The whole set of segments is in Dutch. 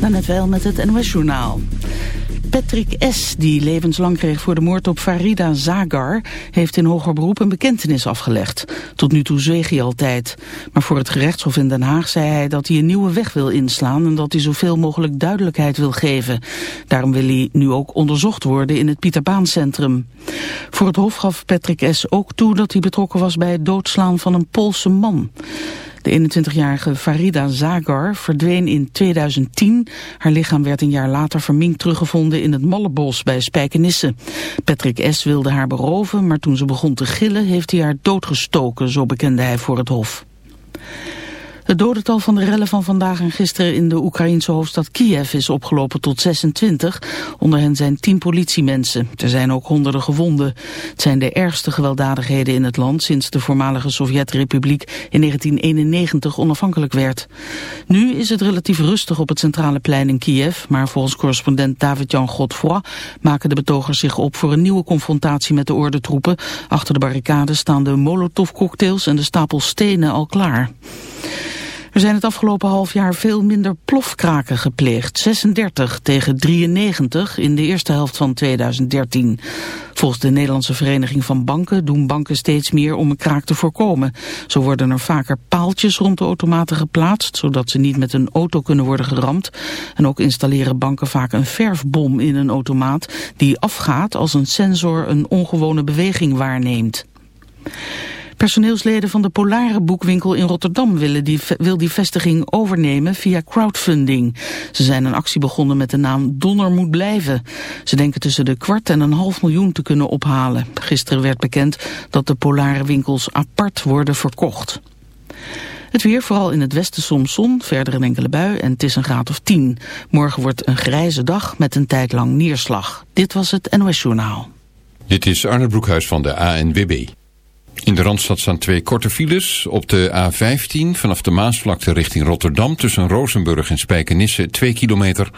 Dan net wel met het NOS Journaal. Patrick S., die levenslang kreeg voor de moord op Farida Zagar... heeft in hoger beroep een bekentenis afgelegd. Tot nu toe zweeg hij altijd. Maar voor het gerechtshof in Den Haag zei hij dat hij een nieuwe weg wil inslaan... en dat hij zoveel mogelijk duidelijkheid wil geven. Daarom wil hij nu ook onderzocht worden in het Pieter Baan Centrum. Voor het hof gaf Patrick S. ook toe dat hij betrokken was bij het doodslaan van een Poolse man. De 21-jarige Farida Zagar verdween in 2010. Haar lichaam werd een jaar later verminkt teruggevonden in het Mallebos bij Spijkenisse. Patrick S. wilde haar beroven, maar toen ze begon te gillen heeft hij haar doodgestoken, zo bekende hij voor het hof. Het dodental van de rellen van vandaag en gisteren in de Oekraïnse hoofdstad Kiev is opgelopen tot 26. Onder hen zijn 10 politiemensen. Er zijn ook honderden gewonden. Het zijn de ergste gewelddadigheden in het land sinds de voormalige Sovjet-Republiek in 1991 onafhankelijk werd. Nu is het relatief rustig op het centrale plein in Kiev, maar volgens correspondent David-Jan Godfroy maken de betogers zich op voor een nieuwe confrontatie met de ordentroepen. Achter de barricade staan de molotovcocktails en de stapel stenen al klaar. Er zijn het afgelopen half jaar veel minder plofkraken gepleegd. 36 tegen 93 in de eerste helft van 2013. Volgens de Nederlandse Vereniging van Banken doen banken steeds meer om een kraak te voorkomen. Zo worden er vaker paaltjes rond de automaten geplaatst, zodat ze niet met een auto kunnen worden geramd. En ook installeren banken vaak een verfbom in een automaat die afgaat als een sensor een ongewone beweging waarneemt. Personeelsleden van de Polare boekwinkel in Rotterdam willen die, wil die vestiging overnemen via crowdfunding. Ze zijn een actie begonnen met de naam Donner moet blijven. Ze denken tussen de kwart en een half miljoen te kunnen ophalen. Gisteren werd bekend dat de Polare winkels apart worden verkocht. Het weer, vooral in het westen soms zon, verder een enkele bui en het is een graad of 10. Morgen wordt een grijze dag met een tijd lang neerslag. Dit was het NOS Journaal. Dit is Arne Broekhuis van de ANWB. In de Randstad staan twee korte files. Op de A15 vanaf de Maasvlakte richting Rotterdam tussen Rozenburg en Spijkenisse 2 kilometer.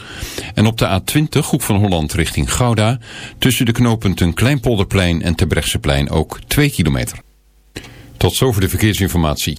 En op de A20 Hoek van Holland richting Gouda tussen de knooppunten Kleinpolderplein en Terbrechtseplein ook 2 kilometer. Tot zover de verkeersinformatie.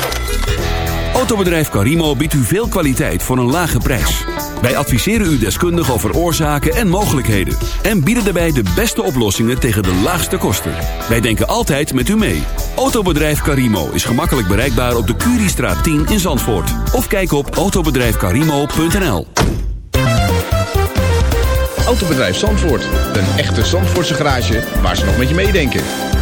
Autobedrijf Carimo biedt u veel kwaliteit voor een lage prijs. Wij adviseren u deskundig over oorzaken en mogelijkheden. En bieden daarbij de beste oplossingen tegen de laagste kosten. Wij denken altijd met u mee. Autobedrijf Carimo is gemakkelijk bereikbaar op de Curiestraat 10 in Zandvoort. Of kijk op autobedrijfcarimo.nl Autobedrijf Zandvoort. Een echte Zandvoortse garage waar ze nog met je meedenken.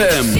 ZFM.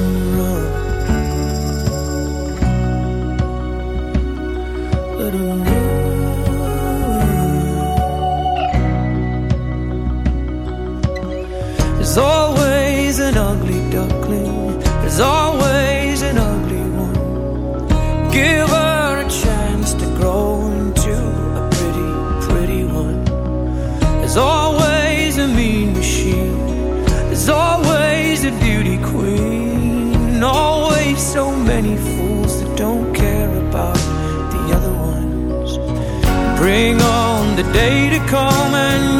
day to come and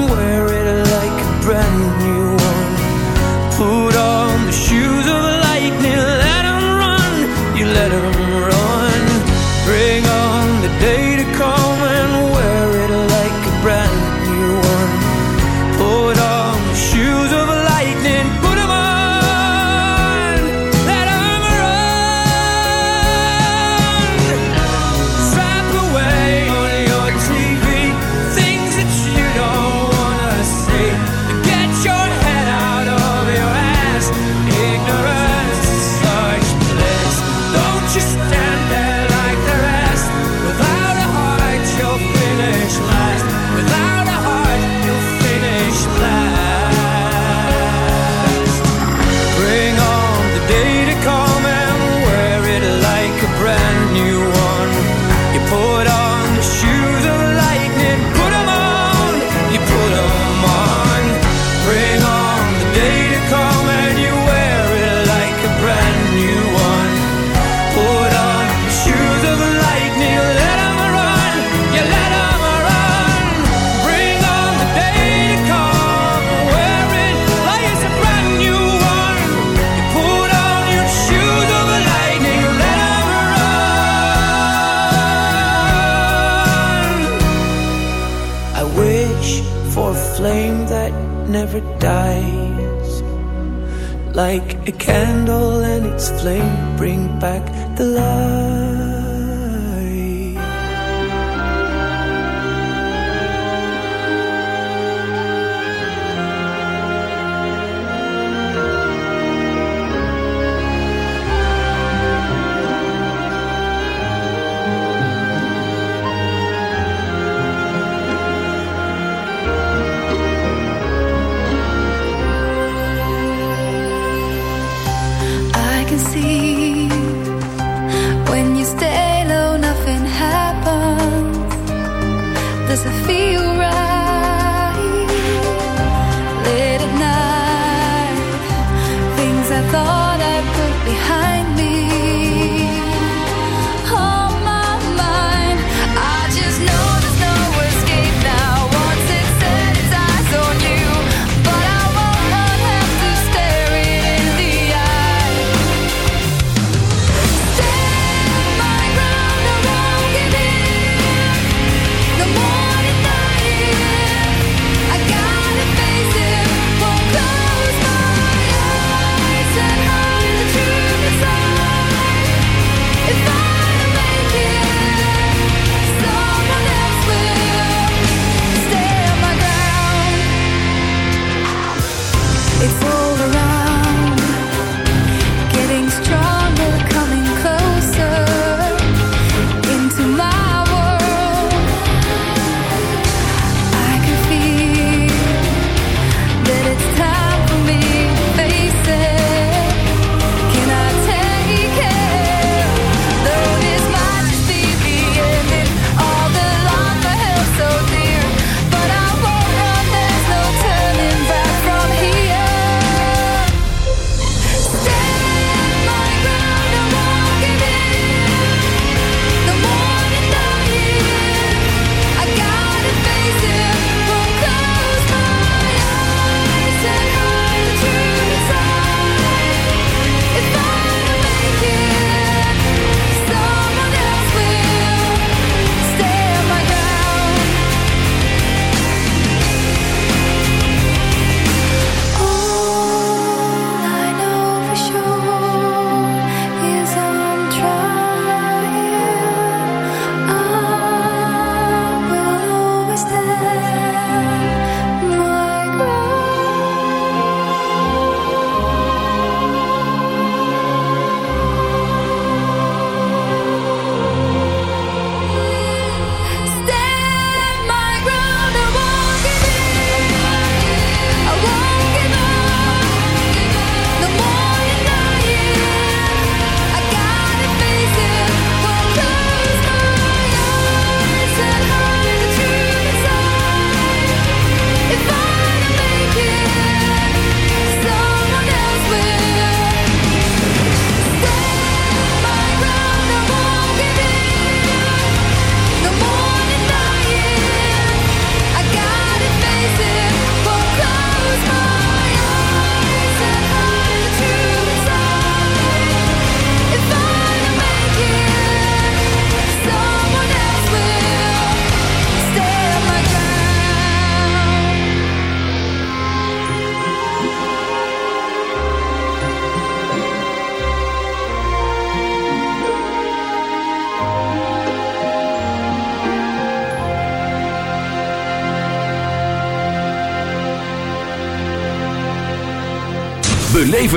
Can.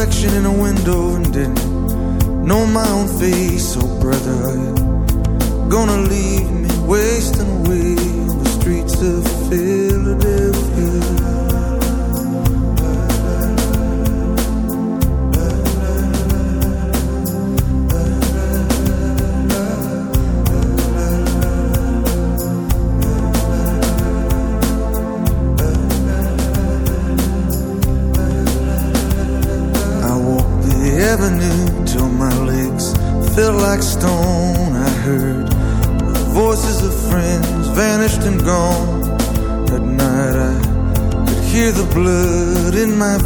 reflection in a window and didn't know my own face. Oh, brother, gonna leave me wasting away on the streets of Philadelphia?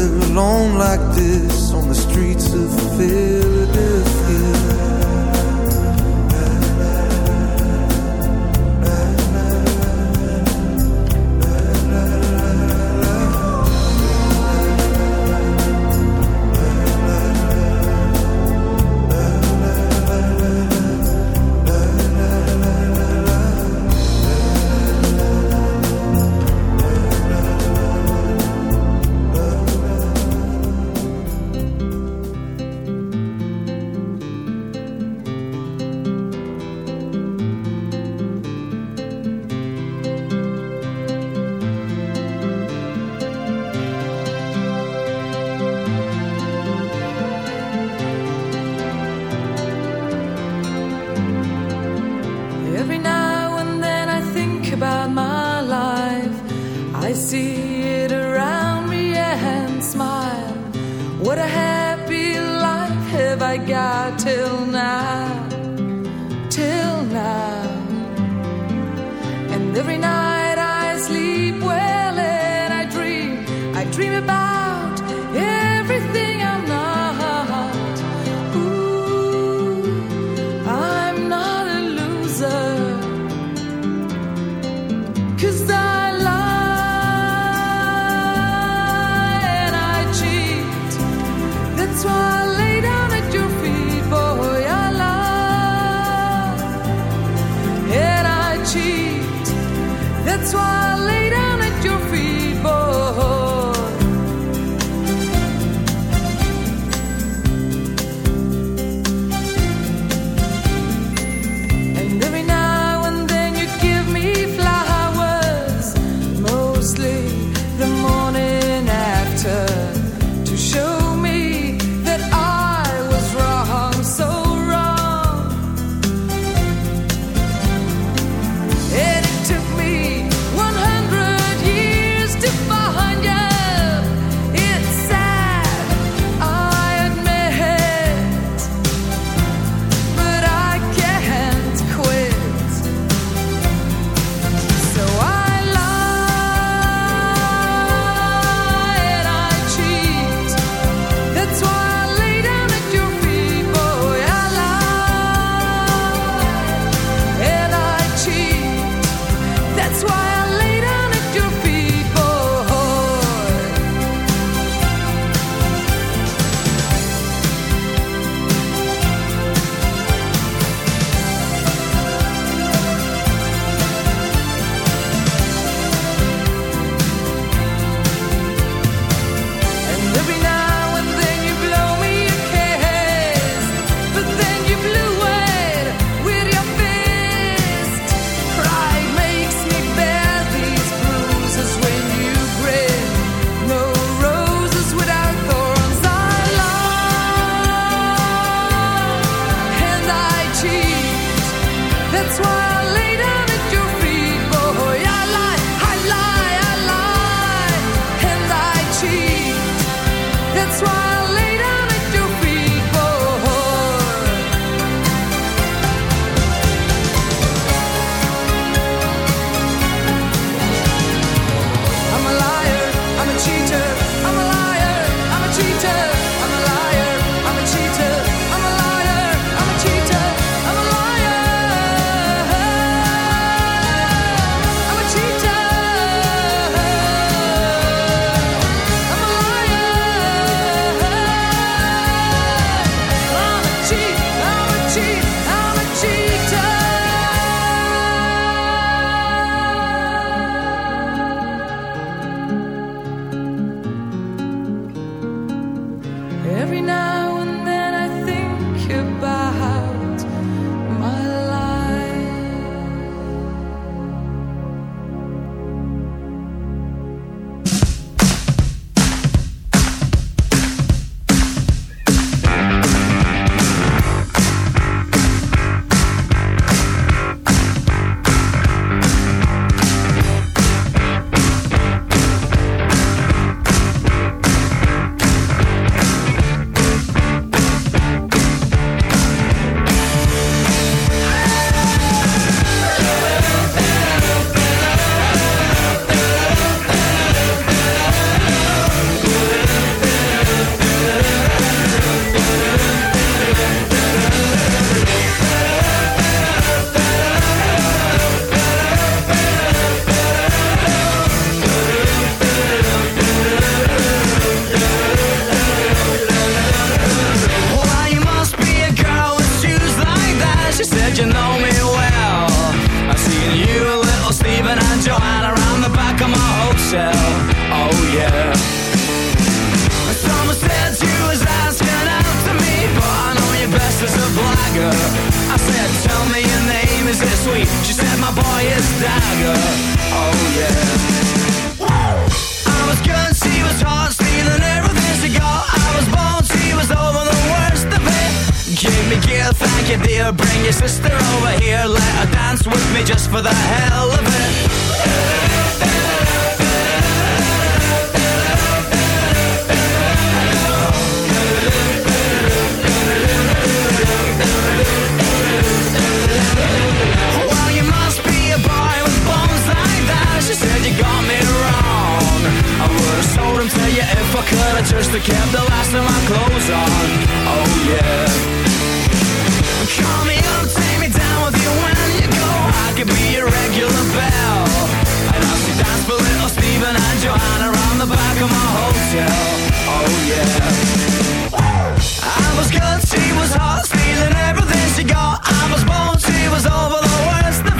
live alone like this on the streets of fear. Me. She said my boy is dagger. Oh yeah. I was good, she was hot, stealing everything she got. I was born, she was over the worst of it. Give me gear, thank you dear. Bring your sister over here, let her dance with me just for the hell of it. If I could. I just have kept the last of my clothes on. Oh yeah. Call me up, take me down with you when you go. I could be your regular bell. And I'll see dance for little Stephen and Joanna around the back of my hotel. Oh yeah. I was good, she was hot, stealing everything she got. I was born, she was over the worst.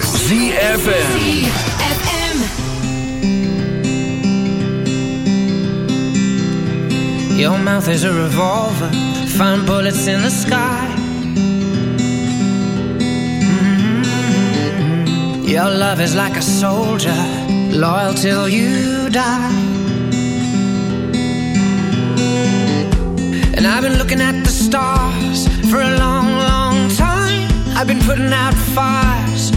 ZFM. Your mouth is a revolver, find bullets in the sky. Mm-hmm. Your love is like a soldier, loyal till you die. And I've been looking at the stars for a long, long time. I've been putting out fires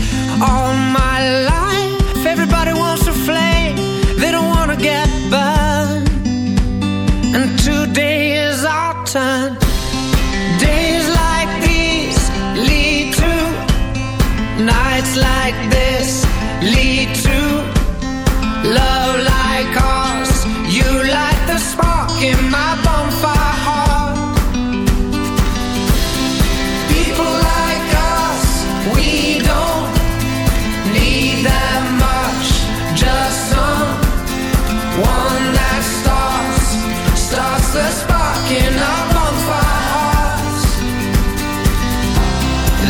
all my life. Everybody wants a flame, they don't wanna get burned. And today is our turn. Days like these lead to nights like this lead to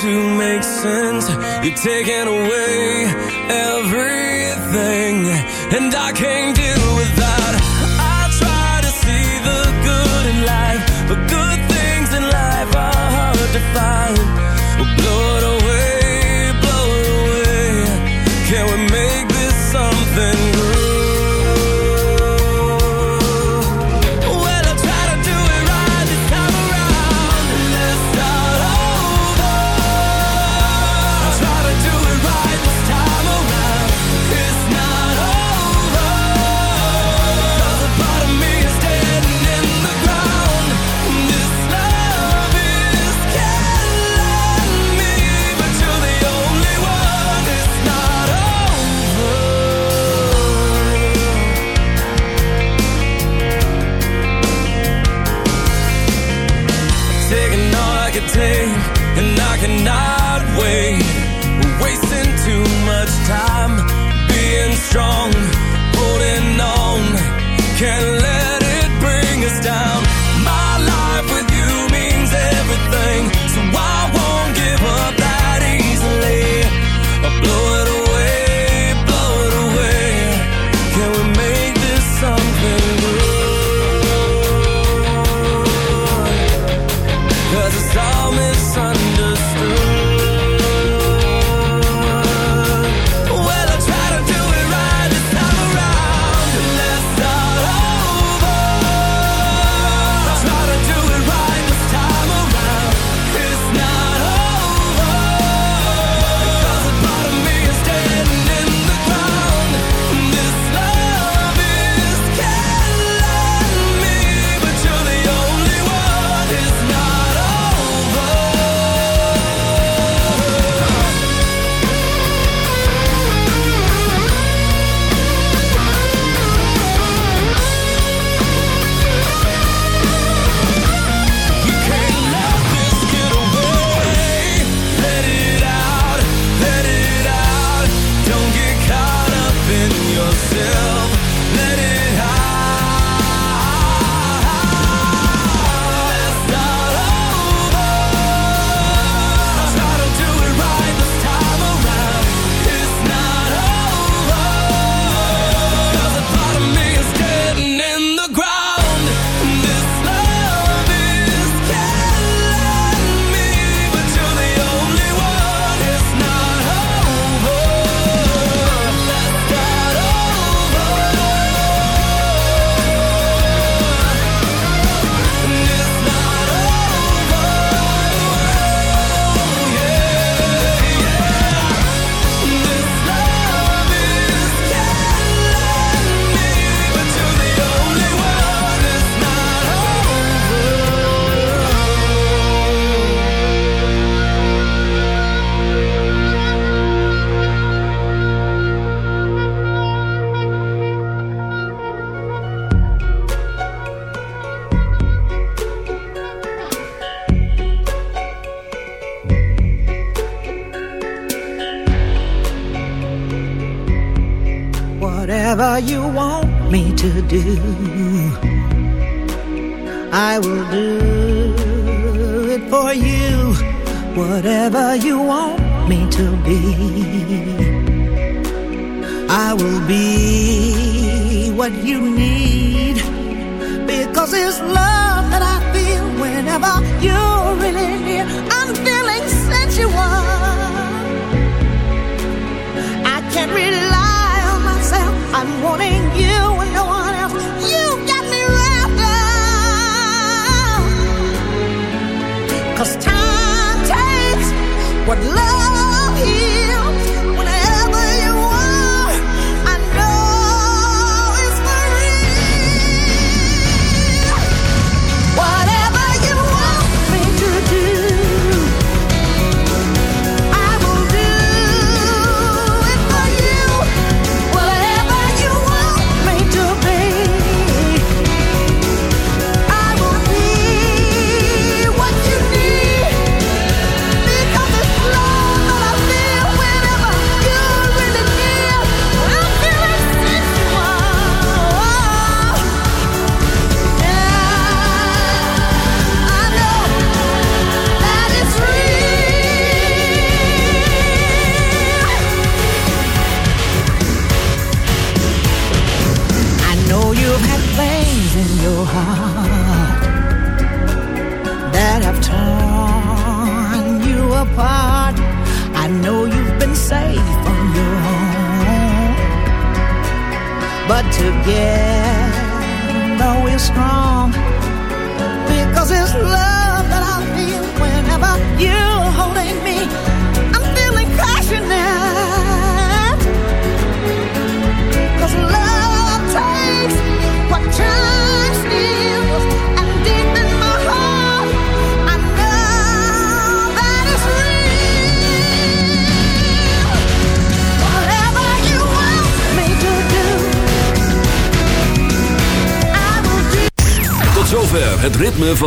To make sense. You're taking away everything, and I can't deal with that. I try to see the good in life, but good things in life are hard to find.